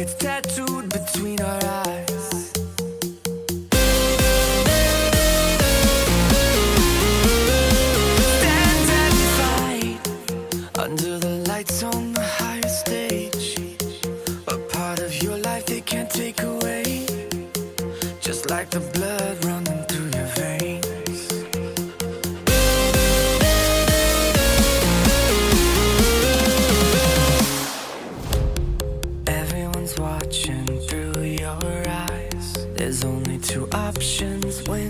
It's tattooed between our eyes. Stand and fight under the lights on the higher stage. A part of your life they can't take away, just like the blood running. watching through your eyes. There's only two options when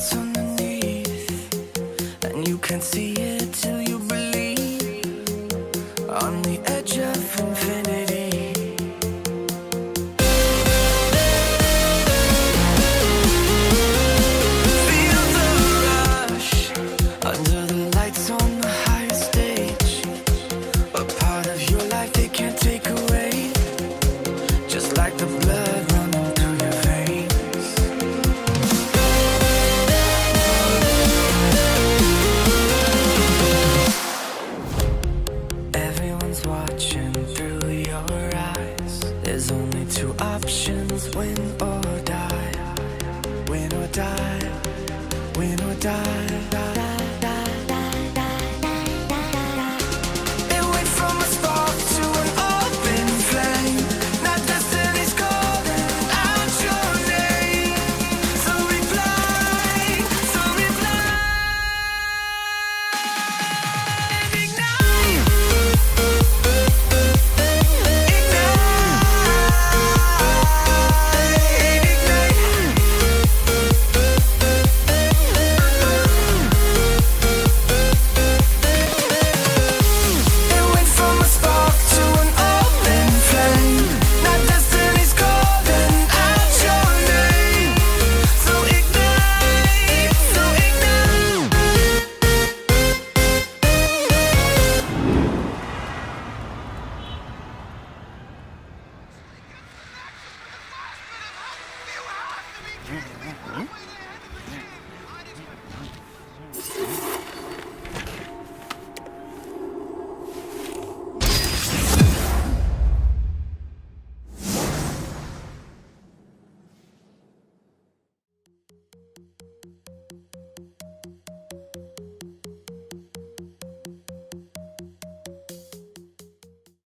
what's underneath, and you can't see it till you breathe. options when all